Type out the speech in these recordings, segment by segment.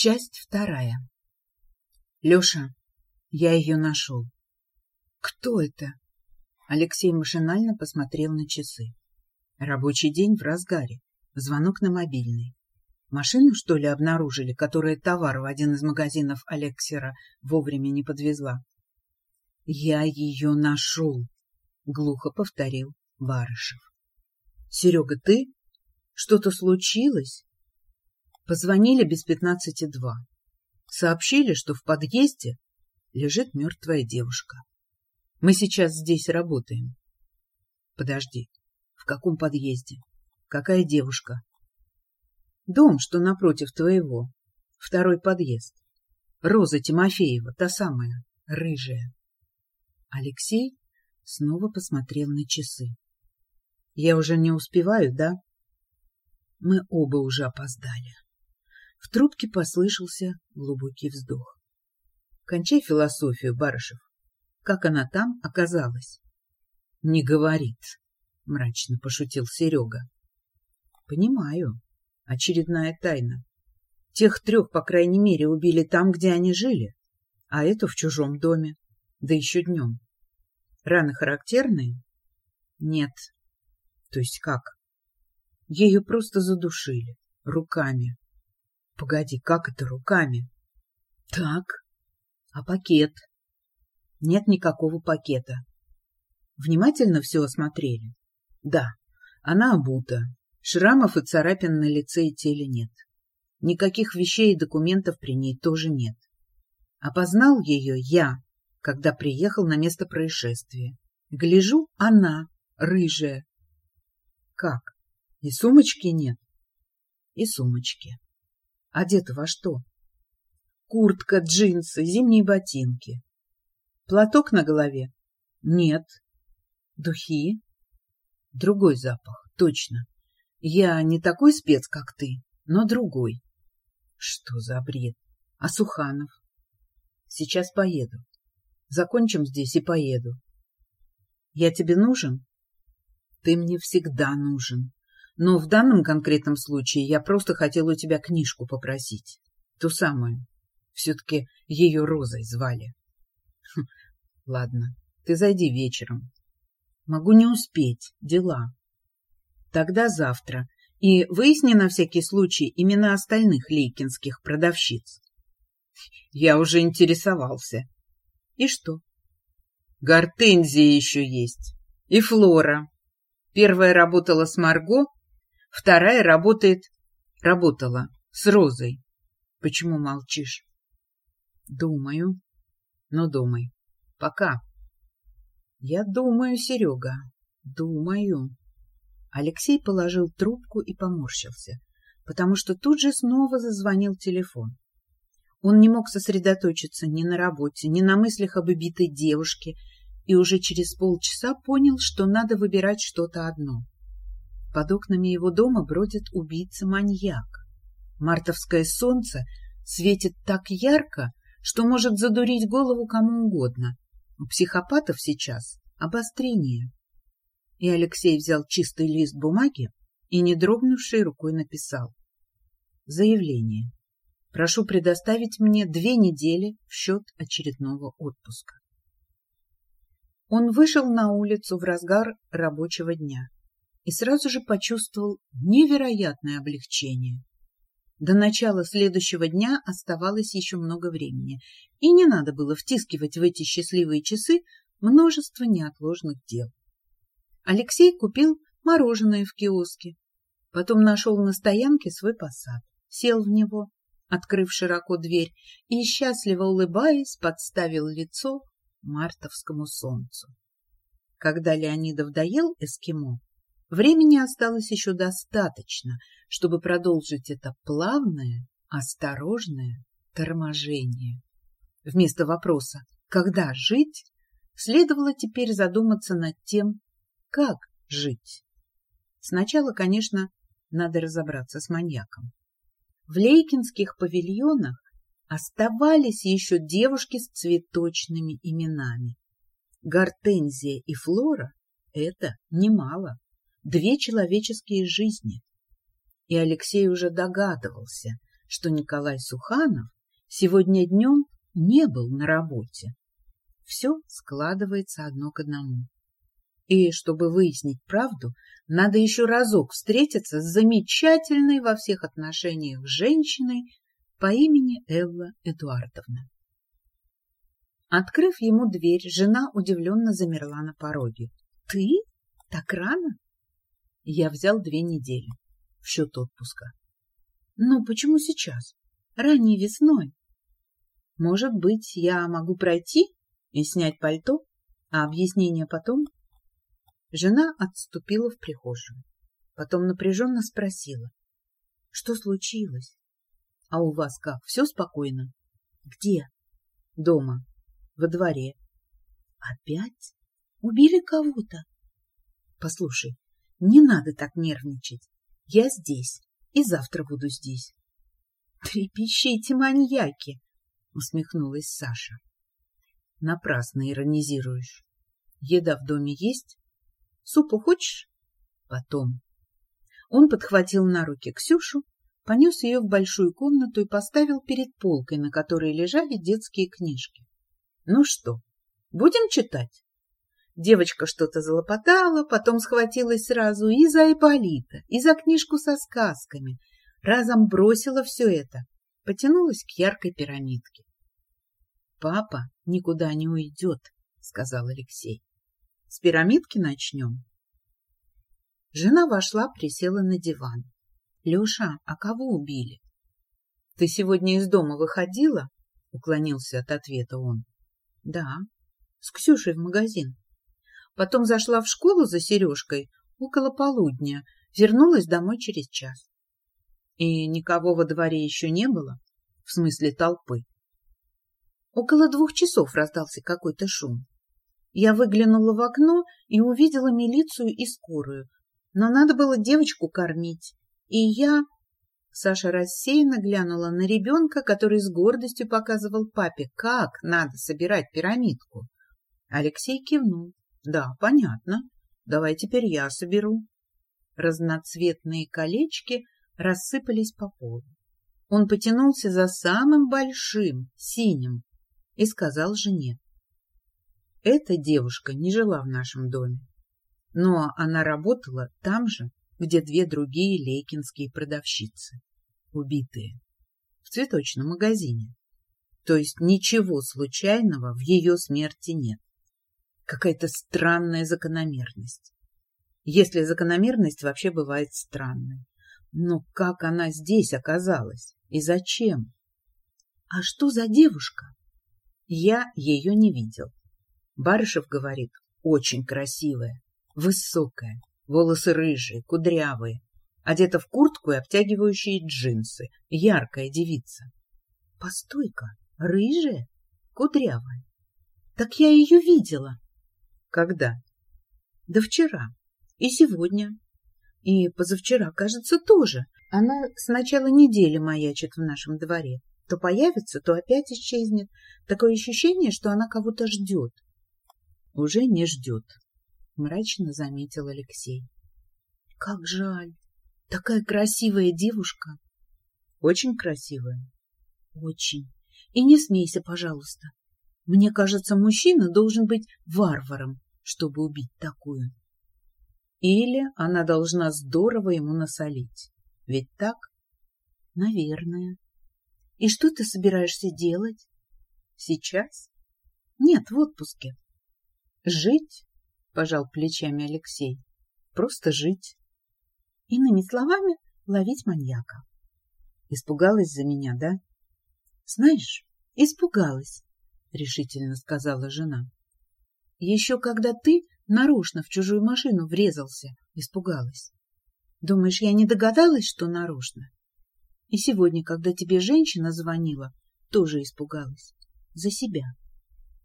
Часть вторая. Леша, я ее нашел. Кто это? Алексей машинально посмотрел на часы. Рабочий день в разгаре. Звонок на мобильный. Машину, что ли, обнаружили, которая товар в один из магазинов Алексера вовремя не подвезла? — Я ее нашел, — глухо повторил Барышев. — Серега, ты? Что-то случилось? Позвонили без пятнадцати два. Сообщили, что в подъезде лежит мертвая девушка. Мы сейчас здесь работаем. Подожди, в каком подъезде? Какая девушка? Дом, что напротив твоего. Второй подъезд. Роза Тимофеева, та самая, рыжая. Алексей снова посмотрел на часы. Я уже не успеваю, да? Мы оба уже опоздали. В трубке послышался глубокий вздох. Кончай философию, Барышев. Как она там оказалась? Не говорит, мрачно пошутил Серега. Понимаю. Очередная тайна. Тех трех, по крайней мере, убили там, где они жили, а эту в чужом доме, да еще днем. Раны характерные? Нет. То есть как? Ее просто задушили. Руками. Погоди, как это руками? Так. А пакет? Нет никакого пакета. Внимательно все осмотрели? Да. Она обута. Шрамов и царапин на лице и теле нет. Никаких вещей и документов при ней тоже нет. Опознал ее я, когда приехал на место происшествия. Гляжу, она, рыжая. Как? И сумочки нет? И сумочки. Одета во что? Куртка, джинсы, зимние ботинки. Платок на голове? Нет. Духи? Другой запах, точно. Я не такой спец, как ты, но другой. Что за бред? А Суханов? Сейчас поеду. Закончим здесь и поеду. Я тебе нужен? Ты мне всегда нужен. Но в данном конкретном случае я просто хотел у тебя книжку попросить. Ту самую. Все-таки ее Розой звали. Хм, ладно, ты зайди вечером. Могу не успеть, дела. Тогда завтра. И выясни на всякий случай имена остальных лейкинских продавщиц. Я уже интересовался. И что? Гортензия еще есть. И Флора. Первая работала с Марго, Вторая работает... Работала. С Розой. Почему молчишь? Думаю. Ну, думай. Пока. Я думаю, Серега. Думаю. Алексей положил трубку и поморщился, потому что тут же снова зазвонил телефон. Он не мог сосредоточиться ни на работе, ни на мыслях об убитой девушке, и уже через полчаса понял, что надо выбирать что-то одно — под окнами его дома бродит убийца-маньяк. Мартовское солнце светит так ярко, что может задурить голову кому угодно. У психопатов сейчас обострение. И Алексей взял чистый лист бумаги и, не дрогнувшей рукой, написал. Заявление. Прошу предоставить мне две недели в счет очередного отпуска. Он вышел на улицу в разгар рабочего дня и сразу же почувствовал невероятное облегчение. До начала следующего дня оставалось еще много времени, и не надо было втискивать в эти счастливые часы множество неотложных дел. Алексей купил мороженое в киоске, потом нашел на стоянке свой посад, сел в него, открыв широко дверь, и, счастливо улыбаясь, подставил лицо мартовскому солнцу. Когда Леонидов доел эскимо, Времени осталось еще достаточно, чтобы продолжить это плавное, осторожное торможение. Вместо вопроса «когда жить?» следовало теперь задуматься над тем, как жить. Сначала, конечно, надо разобраться с маньяком. В лейкинских павильонах оставались еще девушки с цветочными именами. Гортензия и Флора — это немало две человеческие жизни. И Алексей уже догадывался, что Николай Суханов сегодня днем не был на работе. Все складывается одно к одному. И чтобы выяснить правду, надо еще разок встретиться с замечательной во всех отношениях женщиной по имени Элла Эдуардовна. Открыв ему дверь, жена удивленно замерла на пороге. — Ты? Так рано? Я взял две недели в счет отпуска. — Ну, почему сейчас? Ранней весной. Может быть, я могу пройти и снять пальто, а объяснение потом? Жена отступила в прихожую. Потом напряженно спросила. — Что случилось? — А у вас как, все спокойно? — Где? — Дома, во дворе. — Опять? Убили кого-то? — Послушай, не надо так нервничать. Я здесь и завтра буду здесь. — Трепещите, маньяки! — усмехнулась Саша. — Напрасно иронизируешь. Еда в доме есть? Супу хочешь? Потом. Он подхватил на руки Ксюшу, понес ее в большую комнату и поставил перед полкой, на которой лежали детские книжки. Ну что, будем читать? Девочка что-то залопотала, потом схватилась сразу и за Ипполита, и за книжку со сказками. Разом бросила все это, потянулась к яркой пирамидке. — Папа никуда не уйдет, — сказал Алексей. С пирамидки начнем. Жена вошла, присела на диван. — Леша, а кого убили? — Ты сегодня из дома выходила? — уклонился от ответа он. — Да, с Ксюшей в магазин. Потом зашла в школу за Сережкой около полудня, вернулась домой через час. И никого во дворе еще не было? В смысле толпы? Около двух часов раздался какой-то шум. Я выглянула в окно и увидела милицию и скорую. Но надо было девочку кормить. И я... Саша рассеянно глянула на ребенка, который с гордостью показывал папе, как надо собирать пирамидку. Алексей кивнул. Да, понятно. Давай теперь я соберу. Разноцветные колечки рассыпались по полу. Он потянулся за самым большим, синим, и сказал жене. Эта девушка не жила в нашем доме, но она работала там же, где две другие лейкинские продавщицы, убитые, в цветочном магазине. То есть ничего случайного в ее смерти нет. Какая-то странная закономерность. Если закономерность вообще бывает странной. Но как она здесь оказалась? И зачем? А что за девушка? Я ее не видел. Барышев говорит, очень красивая, высокая, волосы рыжие, кудрявые, одета в куртку и обтягивающие джинсы, яркая девица. Постой-ка, рыжая, кудрявая. Так я ее видела. Когда? Да вчера. И сегодня. И позавчера, кажется, тоже. Она с начала недели маячит в нашем дворе. То появится, то опять исчезнет. Такое ощущение, что она кого-то ждет уже не ждет, — мрачно заметил Алексей. — Как жаль! Такая красивая девушка! — Очень красивая. — Очень. И не смейся, пожалуйста. Мне кажется, мужчина должен быть варваром, чтобы убить такую. Или она должна здорово ему насолить. Ведь так? Наверное. И что ты собираешься делать? Сейчас? Нет, в отпуске. Жить, пожал плечами Алексей, просто жить. Иными словами, ловить маньяка. Испугалась за меня, да? Знаешь, испугалась, решительно сказала жена. Еще когда ты нарочно в чужую машину врезался, испугалась. Думаешь, я не догадалась, что нарочно? И сегодня, когда тебе женщина звонила, тоже испугалась. За себя.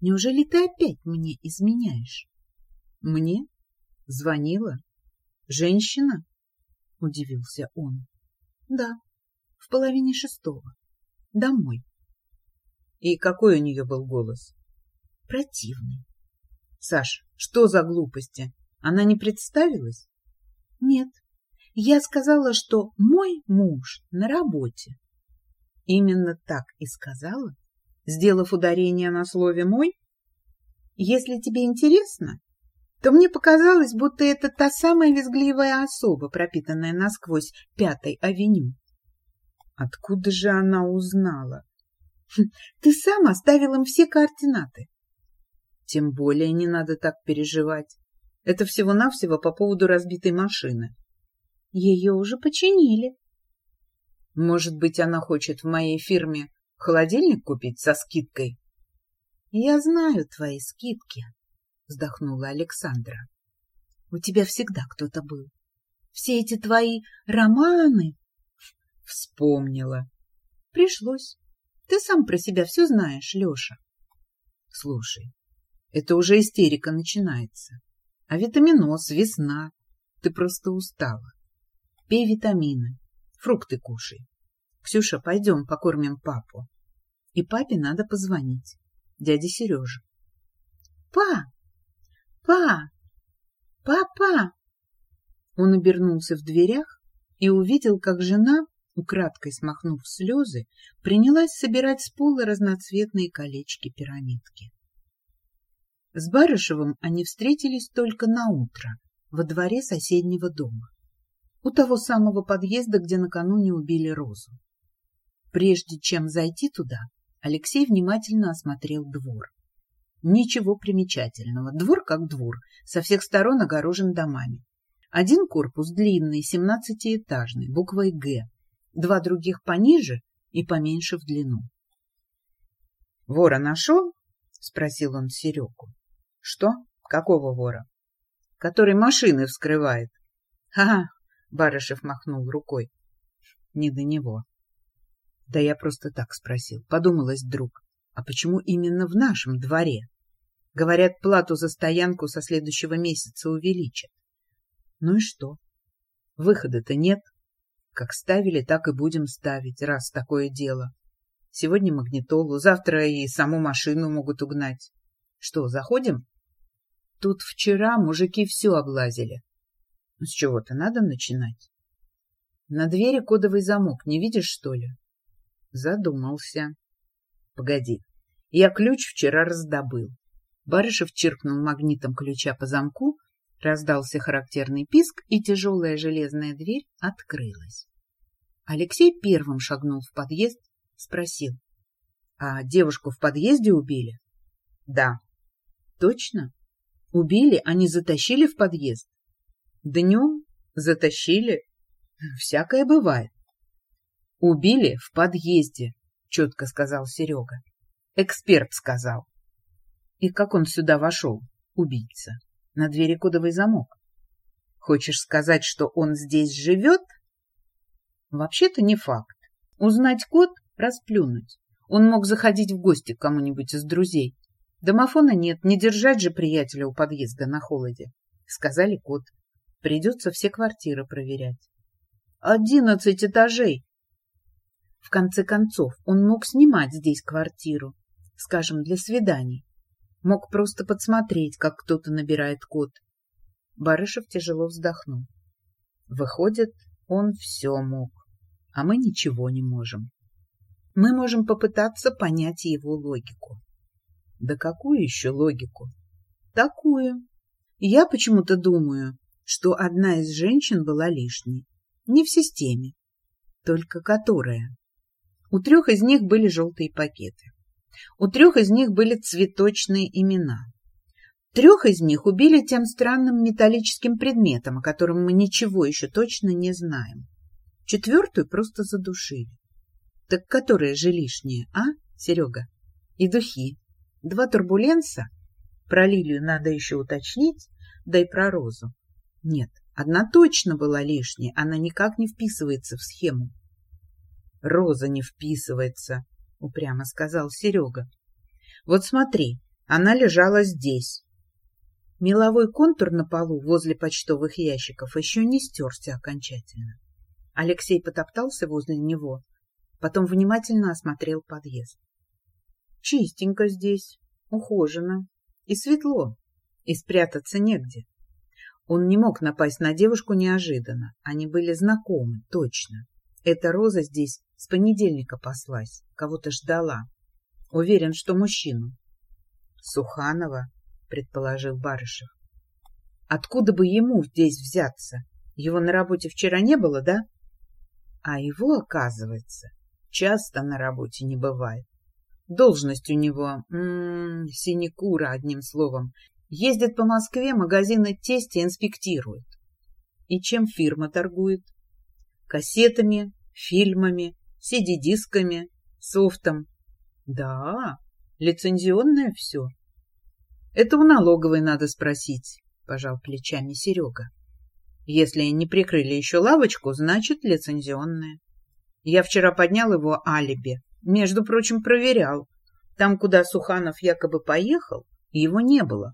Неужели ты опять мне изменяешь? Мне? Звонила? Женщина? Удивился он. Да, в половине шестого. Домой. И какой у нее был голос? Противный. Саш, что за глупости? Она не представилась? Нет. Я сказала, что мой муж на работе. Именно так и сказала, сделав ударение на слове «мой»? Если тебе интересно, то мне показалось, будто это та самая визгливая особа, пропитанная насквозь Пятой авеню. Откуда же она узнала? Хм, ты сам оставил им все координаты. Тем более не надо так переживать. Это всего-навсего по поводу разбитой машины. Ее уже починили. Может быть, она хочет в моей фирме холодильник купить со скидкой? Я знаю твои скидки, вздохнула Александра. У тебя всегда кто-то был. Все эти твои романы... Вспомнила. Пришлось. Ты сам про себя все знаешь, Леша. Слушай, это уже истерика начинается. А витаминоз, весна. Ты просто устала. Пей витамины, фрукты кушай. Ксюша, пойдем покормим папу. И папе надо позвонить. Дяде Сереже. Па! Па! Папа! Он обернулся в дверях и увидел, как жена, украдкой смахнув слезы, принялась собирать с пола разноцветные колечки-пирамидки. С Барышевым они встретились только на утро во дворе соседнего дома, у того самого подъезда, где накануне убили Розу. Прежде чем зайти туда, Алексей внимательно осмотрел двор. Ничего примечательного. Двор как двор, со всех сторон огорожен домами. Один корпус длинный, семнадцатиэтажный, буквой «Г», два других пониже и поменьше в длину. — Вора нашел? — спросил он Серегу. — Что? Какого вора? — Который машины вскрывает. — Ага, — Барышев махнул рукой. — Не до него. — Да я просто так спросил. Подумалось вдруг. А почему именно в нашем дворе? Говорят, плату за стоянку со следующего месяца увеличат. Ну и что? Выхода-то нет. Как ставили, так и будем ставить, раз такое дело. Сегодня магнитолу, завтра и саму машину могут угнать. Что, заходим? Тут вчера мужики все облазили. Ну, с чего-то надо начинать. На двери кодовый замок, не видишь, что ли? Задумался. Погоди, я ключ вчера раздобыл. Барышев чиркнул магнитом ключа по замку, раздался характерный писк, и тяжелая железная дверь открылась. Алексей первым шагнул в подъезд, спросил. — А девушку в подъезде убили? — Да. — Точно? Убили, не затащили в подъезд? — Днем? Затащили? Всякое бывает. — Убили в подъезде, — четко сказал Серега. Эксперт сказал. И как он сюда вошел, убийца? На двери кодовый замок. Хочешь сказать, что он здесь живет? Вообще-то не факт. Узнать код — расплюнуть. Он мог заходить в гости к кому-нибудь из друзей. Домофона нет, не держать же приятеля у подъезда на холоде. Сказали код. Придется все квартиры проверять. Одиннадцать этажей! В конце концов, он мог снимать здесь квартиру, скажем, для свиданий. Мог просто подсмотреть, как кто-то набирает код. Барышев тяжело вздохнул. Выходит, он все мог, а мы ничего не можем. Мы можем попытаться понять его логику. Да какую еще логику? Такую. Я почему-то думаю, что одна из женщин была лишней. Не в системе, только которая. У трех из них были желтые пакеты. У трех из них были цветочные имена. Трех из них убили тем странным металлическим предметом, о котором мы ничего еще точно не знаем. Четвертую просто задушили. Так которые же лишние, а, Серега? И духи. Два турбуленса. Про Лилию надо еще уточнить, да и про Розу. Нет, одна точно была лишняя, она никак не вписывается в схему. Роза не вписывается, — упрямо сказал Серега. — Вот смотри, она лежала здесь. Меловой контур на полу возле почтовых ящиков еще не стерся окончательно. Алексей потоптался возле него, потом внимательно осмотрел подъезд. Чистенько здесь, ухожено и светло, и спрятаться негде. Он не мог напасть на девушку неожиданно, они были знакомы, точно. Эта Роза здесь с понедельника послась, кого-то ждала. Уверен, что мужчину. Суханова, предположил Барышев. Откуда бы ему здесь взяться? Его на работе вчера не было, да? А его, оказывается, часто на работе не бывает. Должность у него, м -м, синекура, одним словом. Ездит по Москве, магазины тести инспектирует. И чем фирма торгует? Кассетами, фильмами, CD-дисками, софтом. Да, лицензионное все. Это у налоговой надо спросить, пожал плечами Серега. Если не прикрыли еще лавочку, значит лицензионное. Я вчера поднял его алиби. Между прочим, проверял. Там, куда Суханов якобы поехал, его не было.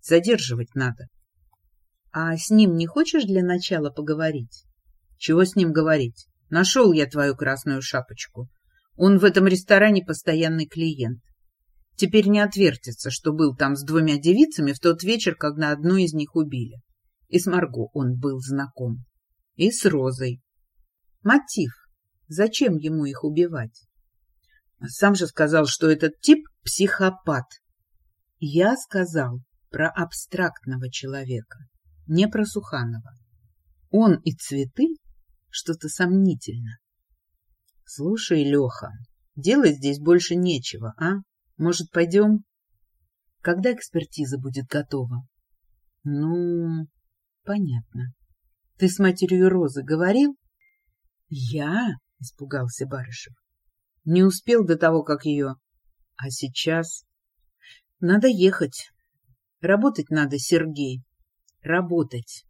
Задерживать надо. А с ним не хочешь для начала поговорить? Чего с ним говорить? Нашел я твою красную шапочку. Он в этом ресторане постоянный клиент. Теперь не отвертится, что был там с двумя девицами в тот вечер, когда одну из них убили. И с Марго он был знаком. И с Розой. Мотив. Зачем ему их убивать? Сам же сказал, что этот тип — психопат. Я сказал про абстрактного человека, не про Суханова. Он и цветы — что-то сомнительно. Слушай, Леха, делать здесь больше нечего, а? Может, пойдем? Когда экспертиза будет готова? Ну, понятно. Ты с матерью Розы говорил? Я? Испугался Барышев. Не успел до того, как ее... А сейчас... Надо ехать. Работать надо, Сергей. Работать.